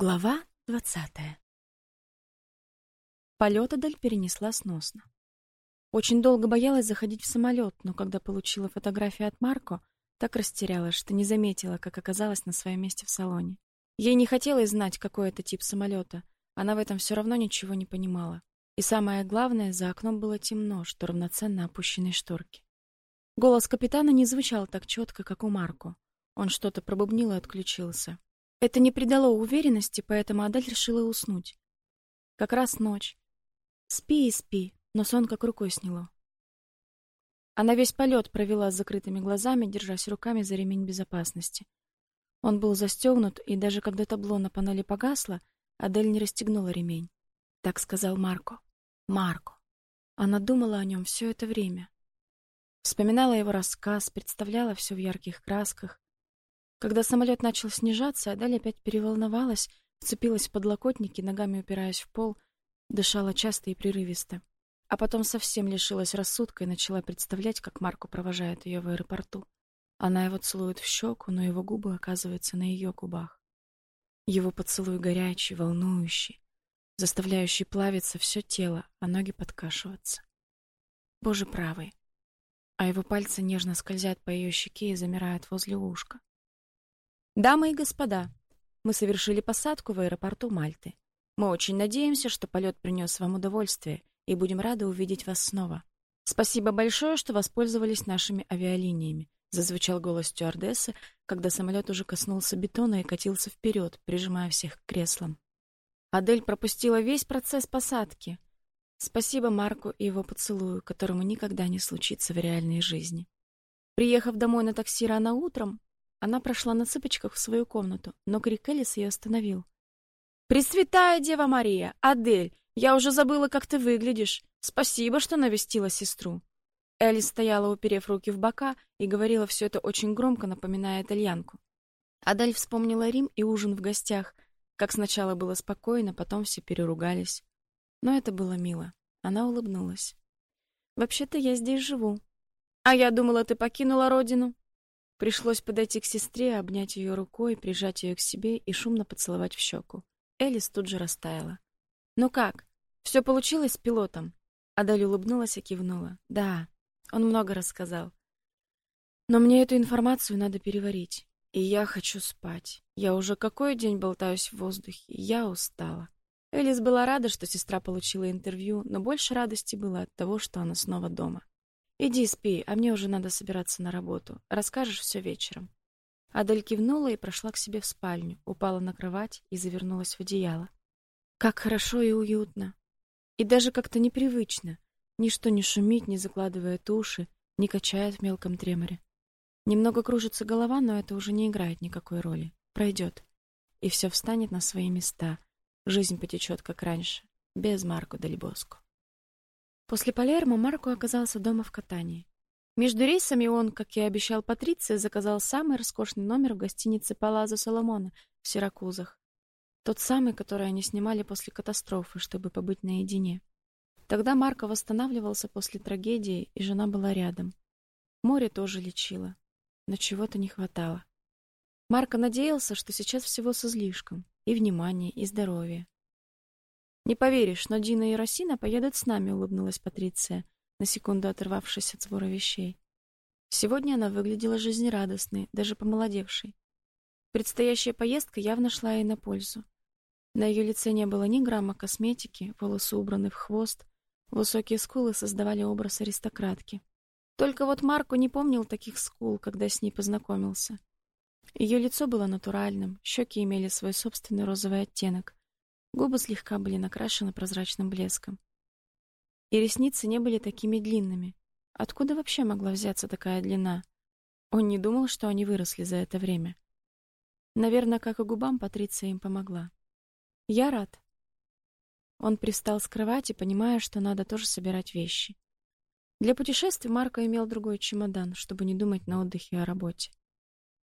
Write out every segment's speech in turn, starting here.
Глава двадцатая. Полет Адель перенесла сносно. Очень долго боялась заходить в самолет, но когда получила фотографию от Марко, так растерялась, что не заметила, как оказалась на своем месте в салоне. Ей не хотелось знать, какой это тип самолета. Она в этом все равно ничего не понимала. И самое главное, за окном было темно, что равноценно опущенной шторке. Голос капитана не звучал так четко, как у Марко. Он что-то пробубнил и отключился. Это не придало уверенности, поэтому Адель решила уснуть. Как раз ночь. Спи и спи, но сон как рукой сняло. Она весь полет провела с закрытыми глазами, держась руками за ремень безопасности. Он был застегнут, и даже когда табло на панели погасло, Адель не расстегнула ремень. Так сказал Марко. Марко. Она думала о нем все это время. Вспоминала его рассказ, представляла все в ярких красках, когда самолет начал снижаться, Адель опять переволновалась, вцепилась в подлокотники, ногами упираясь в пол, дышала часто и прерывисто. А потом совсем лишилась рассудка и начала представлять, как Марко провожает ее в аэропорту. Она его целует в щеку, но его губы оказываются на ее губах. Его поцелуй горячий, волнующий, заставляющий плавиться все тело, а ноги подкашиваться. Боже правый. А его пальцы нежно скользят по ее щеке и замирают возле ушка. Дамы и господа, мы совершили посадку в аэропорту Мальты. Мы очень надеемся, что полет принес вам удовольствие, и будем рады увидеть вас снова. Спасибо большое, что воспользовались нашими авиалиниями, зазвучал голос стюардессы, когда самолет уже коснулся бетона и катился вперед, прижимая всех к креслам. Адель пропустила весь процесс посадки. Спасибо Марку и его поцелую, которому никогда не случится в реальной жизни. Приехав домой на такси рано утром, она прошла на цыпочках в свою комнату, но крик Элис ее остановил. «Пресвятая Дева Мария! Адель! Я уже забыла, как ты выглядишь. Спасибо, что навестила сестру». Элис стояла, уперев руки в бока, и говорила все это очень громко, напоминая итальянку. Адель вспомнила Рим и ужин в гостях, как сначала было спокойно, потом все переругались. Но это было мило. Она улыбнулась. «Вообще-то я здесь живу». «А я думала, ты покинула родину», Пришлось подойти к сестре, обнять ее рукой, прижать ее к себе и шумно поцеловать в щеку. Элис тут же растаяла. «Ну как? Все получилось с пилотом?» Адель улыбнулась и кивнула. «Да, он много рассказал. Но мне эту информацию надо переварить. И я хочу спать. Я уже какой день болтаюсь в воздухе. Я устала». Элис была рада, что сестра получила интервью, но больше радости было от того, что она снова дома. Иди спи, а мне уже надо собираться на работу. Расскажешь все вечером. Адель кивнула и прошла к себе в спальню, упала на кровать и завернулась в одеяло. Как хорошо и уютно. И даже как-то непривычно. Ничто не шумит, не закладывает уши, не качает в мелком треморе. Немного кружится голова, но это уже не играет никакой роли. Пройдет. И все встанет на свои места. Жизнь потечет, как раньше, без Марко Дель Боско. После Палермо Марко оказался дома в Катании. Между рейсами он, как и обещал Патриция, заказал самый роскошный номер в гостинице Палазо Соломона в Сиракузах. Тот самый, который они снимали после катастрофы, чтобы побыть наедине. Тогда Марко восстанавливался после трагедии, и жена была рядом. Море тоже лечило, но чего-то не хватало. Марко надеялся, что сейчас всего с излишком: и внимания, и здоровья. Не поверишь, но Дина и Росина поедут с нами, улыбнулась Патриция, на секунду оторвавшись от сбора вещей. Сегодня она выглядела жизнерадостной, даже помолодевшей. Предстоящая поездка явно шла ей на пользу. На ее лице не было ни грамма косметики, волосы убраны в хвост, высокие скулы создавали образ аристократки. Только вот Марко не помнил таких скул, когда с ней познакомился. Ее лицо было натуральным, щеки имели свой собственный розовый оттенок, Губы слегка были накрашены прозрачным блеском. И ресницы не были такими длинными. Откуда вообще могла взяться такая длина? Он не думал, что они выросли за это время. Наверное, как и губам, Патриция им помогла. Я рад. Он пристал с кровати, понимая, что надо тоже собирать вещи. Для путешествий Марко имел другой чемодан, чтобы не думать на отдыхе о работе.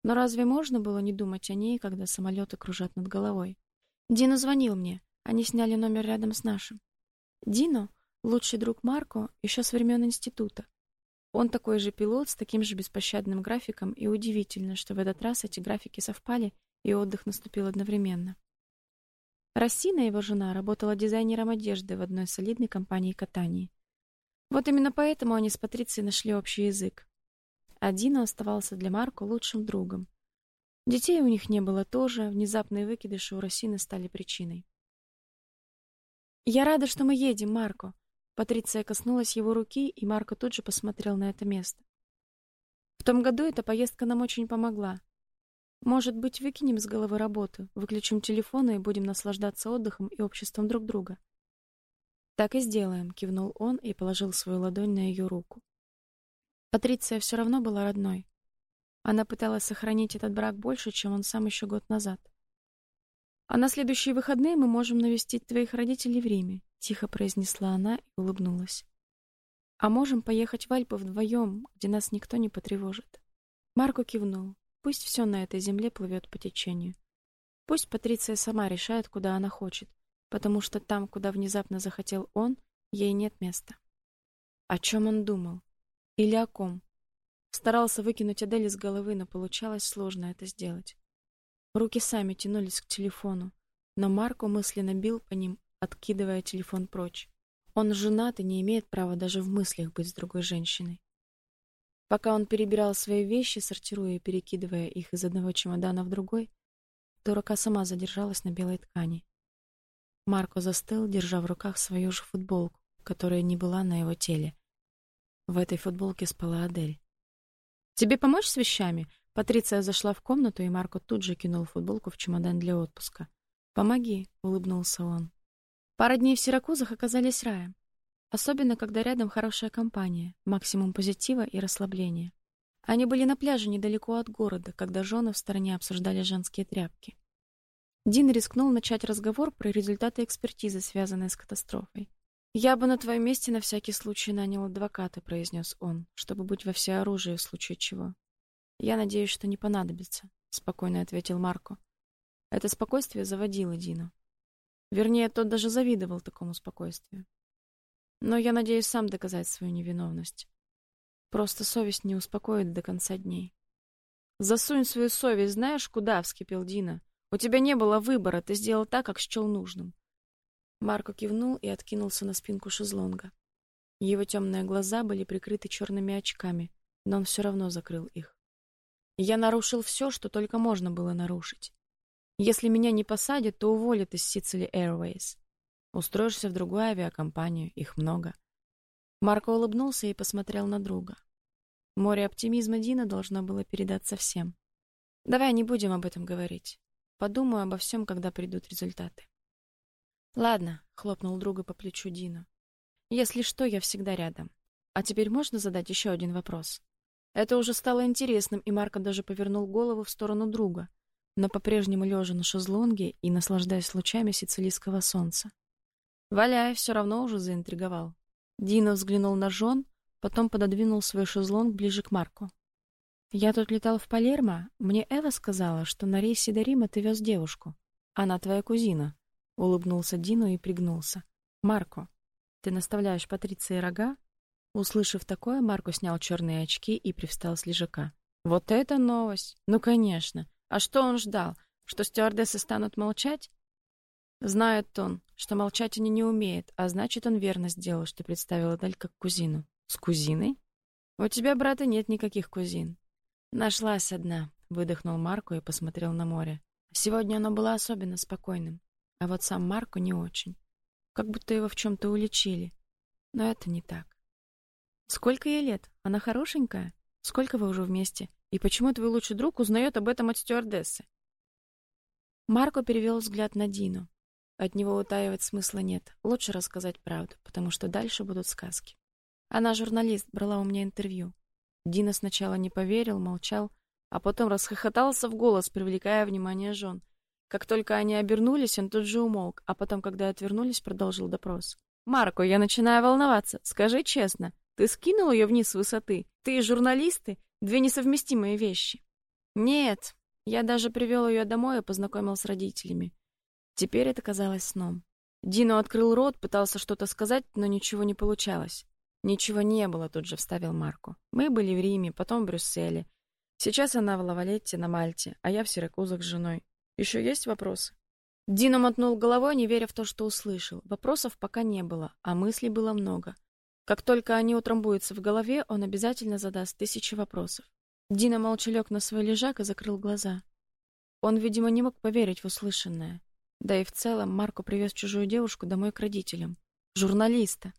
Но разве можно было не думать о ней, когда самолеты кружат над головой? Дино звонил мне. Они сняли номер рядом с нашим. Дино лучший друг Марко еще с времен института. Он такой же пилот с таким же беспощадным графиком, и удивительно, что в этот раз эти графики совпали, и отдых наступил одновременно. Рассина, его жена, работала дизайнером одежды в одной солидной компании катания. Вот именно поэтому они с Патрицией нашли общий язык. А Дина оставался для Марко лучшим другом. Детей у них не было тоже, внезапные выкидыши у Рассины стали причиной. «Я рада, что мы едем, Марко», Патриция коснулась его руки, и Марко тут же посмотрел на это место. В том году эта поездка нам очень помогла. Может быть, выкинем с головы работу, выключим телефоны и будем наслаждаться отдыхом и обществом друг друга. Так и сделаем, кивнул он и положил свою ладонь на ее руку. Патриция все равно была родной. Она пыталась сохранить этот брак больше, чем он сам еще год назад. А на следующие выходные мы можем навестить твоих родителей в Риме, тихо произнесла она и улыбнулась. А можем поехать в Альпы вдвоем, где нас никто не потревожит. Марко кивнул. Пусть все на этой земле плывет по течению. Пусть Патриция сама решает, куда она хочет, потому что там, куда внезапно захотел он, ей нет места. О чем он думал? Или о ком? Старался выкинуть Адель из головы, но получалось сложно это сделать. Руки сами тянулись к телефону, но Марко мысленно бил по ним, откидывая телефон прочь. Он женат и не имеет права даже в мыслях быть с другой женщиной. Пока он перебирал свои вещи, сортируя и перекидывая их из одного чемодана в другой, то рука сама задержалась на белой ткани. Марко застыл, держа в руках свою же футболку, которая не была на его теле. В этой футболке спала Адель. «Тебе помочь с вещами?» Патриция зашла в комнату, и Марко тут же кинул футболку в чемодан для отпуска. «Помоги», — улыбнулся он. Пара дней в Сиракузах оказались раем. Особенно, когда рядом хорошая компания, максимум позитива и расслабления. Они были на пляже недалеко от города, когда жены в стороне обсуждали женские тряпки. Дин рискнул начать разговор про результаты экспертизы, связанные с катастрофой. «Я бы на твоем месте на всякий случай нанял адвоката», — произнес он, «чтобы быть во всеоружии в случае чего». «Я надеюсь, что не понадобится», — спокойно ответил Марко. Это спокойствие заводило Дину. Вернее, тот даже завидовал такому спокойствию. Но я надеюсь сам доказать свою невиновность. Просто совесть не успокоит до конца дней. Засунь свою совесть, знаешь, куда, вскипел Дина. У тебя не было выбора, ты сделал так, как счел нужным. Марко кивнул и откинулся на спинку шезлонга. Его темные глаза были прикрыты черными очками, но он все равно закрыл их. Я нарушил все, что только можно было нарушить. Если меня не посадят, то уволят из Sicily Airways. Устроишься в другую авиакомпанию, их много. Марко улыбнулся и посмотрел на друга. Море оптимизма Дина должно было передаться всем. Давай не будем об этом говорить. Подумаю обо всем, когда придут результаты. Ладно, хлопнул друга по плечу Дина. Если что, я всегда рядом. А теперь можно задать еще один вопрос? Это уже стало интересным, и Марко даже повернул голову в сторону друга но по-прежнему лежа на шезлонге и наслаждаясь лучами сицилийского солнца. Валяй все равно уже заинтриговал. Дина взглянул на жен, потом пододвинул свой шезлонг ближе к Марку. Я тут летал в Палермо, мне Эва сказала, что на рейсе до Рима ты вез девушку. Она твоя кузина. Улыбнулся Дину и пригнулся. Марко, ты наставляешь Патриции рога? Услышав такое, Марко снял черные очки и привстал с лежака. Вот это новость. Ну, конечно. А что он ждал? Что стюардессы станут молчать? Знает он, что молчать они не умеют, а значит, он верно сделал, что представил Адель как кузину. С кузиной? У тебя, брата, нет никаких кузин. Нашлась одна, выдохнул Марко и посмотрел на море. Сегодня оно было особенно спокойным, а вот сам Марко не очень. Как будто его в чем то уличили. Но это не так. Сколько ей лет? Она хорошенькая? Сколько вы уже вместе? И почему твой лучший друг узнает об этом от стюардессы? Марко перевел взгляд на Дину. От него утаивать смысла нет. Лучше рассказать правду, потому что дальше будут сказки. Она журналист, брала у меня интервью. Дина сначала не поверил, молчал, а потом расхохотался в голос, привлекая внимание жен. Как только они обернулись, он тут же умолк, а потом, когда отвернулись, продолжил допрос. «Марко, я начинаю волноваться. Скажи честно, ты скинул ее вниз с высоты? Ты и журналисты? Две несовместимые вещи. Нет, я даже привел ее домой и познакомил с родителями. Теперь это казалось сном. Дино открыл рот, пытался что-то сказать, но ничего не получалось. Ничего не было, тут же вставил Марко. Мы были в Риме, потом в Брюсселе. Сейчас она в Лавалетте на Мальте, а я в Сиракузах с женой. Еще есть вопросы? Дина мотнул головой, не веря в то, что услышал. Вопросов пока не было, а мыслей было много. Как только они утрамбуются в голове, он обязательно задаст тысячи вопросов. Дина молча лег на свой лежак и закрыл глаза. Он, видимо, не мог поверить в услышанное. Да и в целом Марко привез чужую девушку домой к родителям. Журналиста.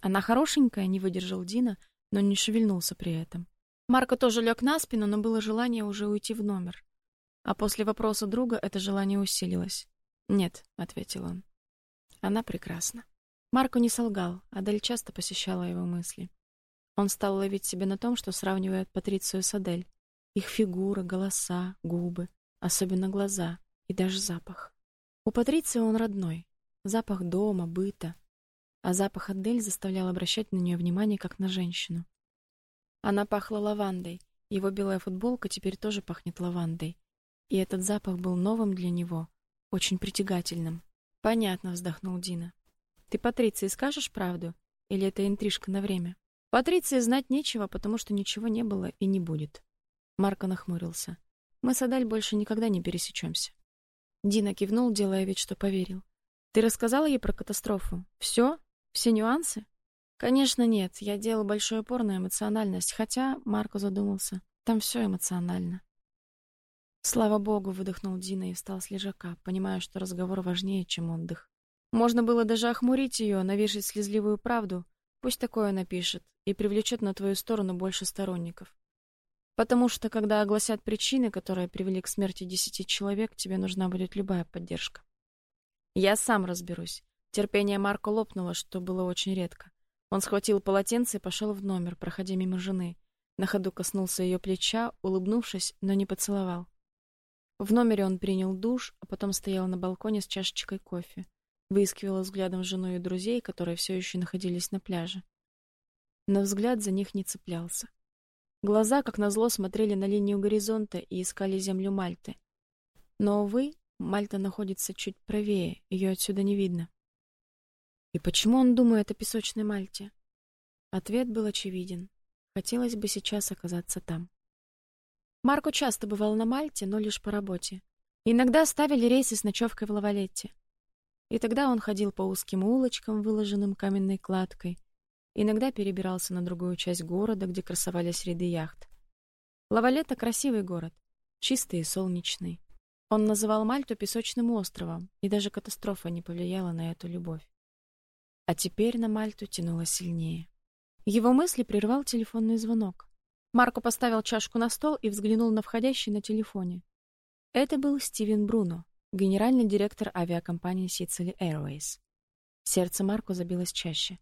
Она хорошенькая, не выдержал Дина, но не шевельнулся при этом. Марко тоже лег на спину, но было желание уже уйти в номер. А после вопроса друга это желание усилилось. "Нет", ответил он. "Она прекрасна". Марко не солгал, Адель часто посещала его мысли. Он стал ловить себя на том, что сравнивает Патрицию с Адель. Их фигура, голоса, губы, особенно глаза и даже запах. У Патриции он родной. Запах дома, быта. А запах Адель заставлял обращать на нее внимание как на женщину. Она пахла лавандой. Его белая футболка теперь тоже пахнет лавандой. И этот запах был новым для него, очень притягательным. Понятно, вздохнул Дина. Ты Патриции скажешь правду или это интрижка на время? Патриции знать нечего, потому что ничего не было и не будет. Марко нахмурился. Мы с Адель больше никогда не пересечемся. Дина кивнул, делая вид, что поверил. Ты рассказала ей про катастрофу? Все? Все нюансы? Конечно, нет. Я делал большой упор на эмоциональность, хотя Марко задумался. Там все эмоционально. Слава богу, выдохнул Дина и встал с лежака, понимая, что разговор важнее, чем отдых. Можно было даже охмурить ее, навешать слезливую правду. Пусть такое напишет и привлечет на твою сторону больше сторонников. Потому что, когда огласят причины, которые привели к смерти десяти человек, тебе нужна будет любая поддержка. Я сам разберусь. Терпение Марко лопнуло, что было очень редко. Он схватил полотенце и пошел в номер, проходя мимо жены. На ходу коснулся ее плеча, улыбнувшись, но не поцеловал. В номере он принял душ, а потом стоял на балконе с чашечкой кофе. Выискивал взглядом жену и друзей, которые все еще находились на пляже. Но взгляд за них не цеплялся. Глаза, как назло, смотрели на линию горизонта и искали землю Мальты. Но увы, Мальта находится чуть правее, ее отсюда не видно. И почему он думает о песочной Мальте? Ответ был очевиден. Хотелось бы сейчас оказаться там. Марко часто бывал на Мальте, но лишь по работе. Иногда ставили рейсы с ночевкой в Лавалетте. И тогда он ходил по узким улочкам, выложенным каменной кладкой, Иногда перебирался на другую часть города, где красовались ряды яхт. Лавалетта красивый город, чистый и солнечный. Он называл Мальту песочным островом, и даже катастрофа не повлияла на эту любовь. А теперь на Мальту тянуло сильнее. Его мысли прервал телефонный звонок. Марко поставил чашку на стол и взглянул на входящий на телефоне. Это был Стивен Бруно, генеральный директор авиакомпании Sicily Airways. Сердце Марко забилось чаще.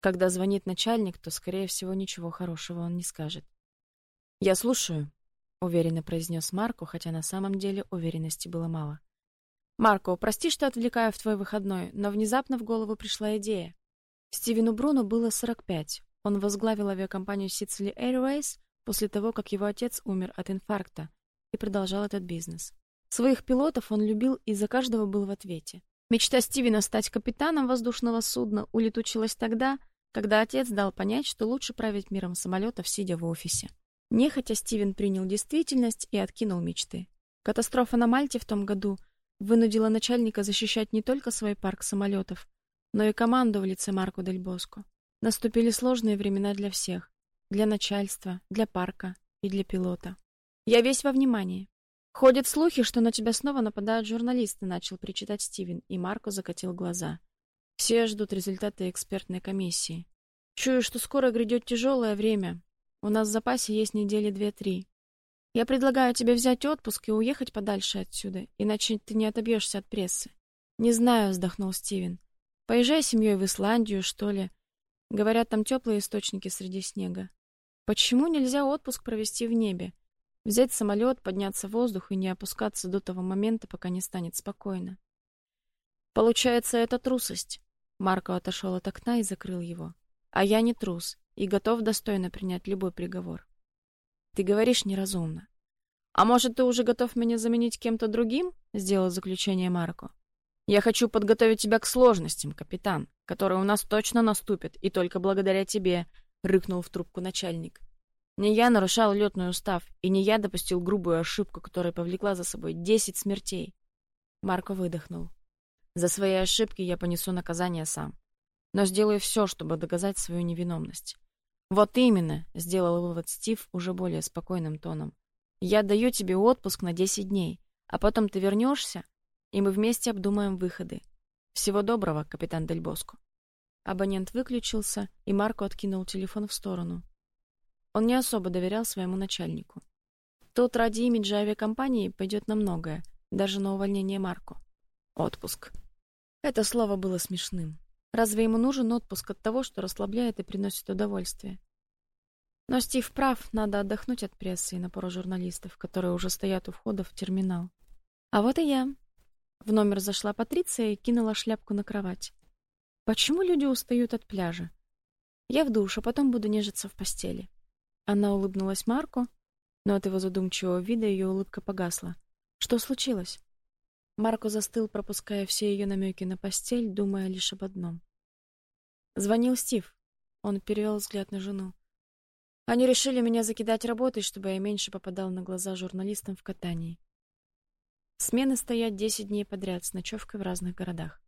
Когда звонит начальник, то, скорее всего, ничего хорошего он не скажет. «Я слушаю», — уверенно произнес Марко, хотя на самом деле уверенности было мало. «Марко, прости, что отвлекаю в твой выходной, но внезапно в голову пришла идея. Стивену Бруно было 45. Он возглавил авиакомпанию Sicily Airways после того, как его отец умер от инфаркта, и продолжал этот бизнес. Своих пилотов он любил и за каждого был в ответе. Мечта Стивена стать капитаном воздушного судна улетучилась тогда, когда отец дал понять, что лучше править миром самолетов, сидя в офисе. Нехотя Стивен принял действительность и откинул мечты. Катастрофа на Мальте в том году вынудила начальника защищать не только свой парк самолетов, но и команду в лице Марко Дель Боско. Наступили сложные времена для всех: для начальства, для парка и для пилота. Я весь во внимании. Ходят слухи, что на тебя снова нападают журналисты, начал причитать Стивен, и Марко закатил глаза. Все ждут результаты экспертной комиссии. Чую, что скоро грядет тяжелое время. У нас в запасе есть недели две-три. Я предлагаю тебе взять отпуск и уехать подальше отсюда, иначе ты не отобьешься от прессы. Не знаю, вздохнул Стивен. Поезжай с семьей в Исландию, что ли. Говорят, там теплые источники среди снега. Почему нельзя отпуск провести в небе? Взять самолет, подняться в воздух и не опускаться до того момента, пока не станет спокойно. Получается, это трусость. Марко отошел от окна и закрыл его. А я не трус и готов достойно принять любой приговор. Ты говоришь неразумно. А может, ты уже готов меня заменить кем-то другим? сделал заключение Марко. Я хочу подготовить тебя к сложностям, капитан, которые у нас точно наступят, и только благодаря тебе, рыкнул в трубку начальник. Не я нарушал летный устав, и не я допустил грубую ошибку, которая повлекла за собой десять смертей. Марко выдохнул. За свои ошибки я понесу наказание сам. Но сделаю все, чтобы доказать свою невиновность. Вот именно, сделал вывод Стив уже более спокойным тоном. Я даю тебе отпуск на 10 дней, а потом ты вернешься, и мы вместе обдумаем выходы. Всего доброго, капитан Дель Боско. Абонент выключился, и Марко откинул телефон в сторону. Он не особо доверял своему начальнику. Тот ради имиджа авиакомпании пойдет на многое, даже на увольнение Марко. Отпуск. Это слово было смешным. Разве ему нужен отпуск от того, что расслабляет и приносит удовольствие? Но Стив прав, надо отдохнуть от прессы и напора журналистов, которые уже стоят у входа в терминал. А вот и я. В номер зашла Патриция и кинула шляпку на кровать. Почему люди устают от пляжа? Я в душ, а потом буду нежиться в постели. Она улыбнулась Марку, но от его задумчивого вида ее улыбка погасла. Что случилось? Марко застыл, пропуская все ее намеки на постель, думая лишь об одном. Звонил Стив. Он перевел взгляд на жену. Они решили меня закидать работой, чтобы я меньше попадал на глаза журналистам в катании. Смены стоят 10 дней подряд с ночевкой в разных городах.